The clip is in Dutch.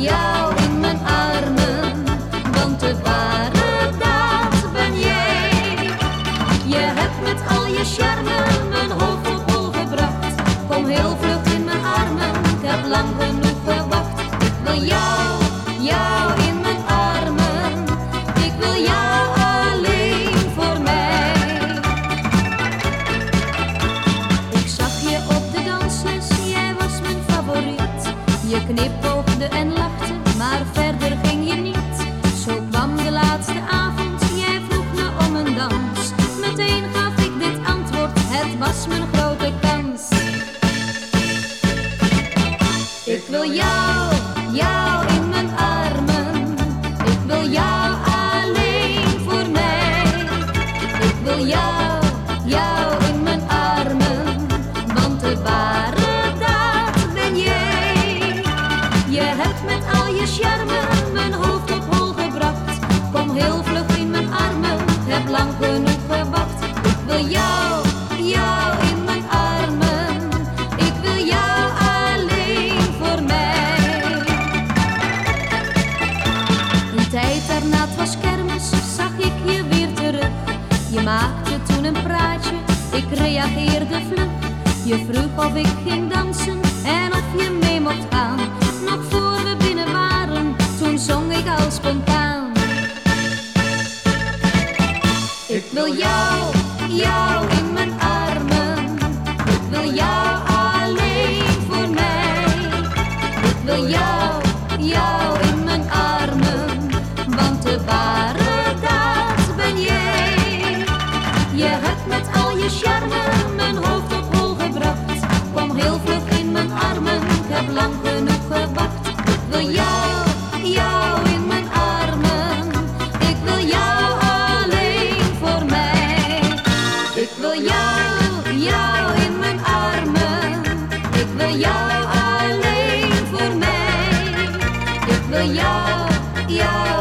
jou in mijn armen, want de ware dag ben jij. Je hebt met al je charme meteen gaf ik dit antwoord, het was mijn grote kans. Ik wil jou. jou, jou in mijn armen. Ik wil jou alleen voor mij. Een tijd daarna, het was kermis, zag ik je weer terug. Je maakte toen een praatje, ik reageerde vlug. Je vroeg of ik ging dansen en of je mee mocht gaan. Nog voor we binnen waren, toen zong ik al spontaan. Ik wil jou. Jou in mijn armen, wil jou alleen voor mij. Wil jou, jou in mijn armen, want de ware daad ben jij. Je hebt met al je charme mijn hoofd op hoog gebracht. Kom heel vlug in mijn armen, ik heb lang genoeg gebakt, wil jou. the yo, yo.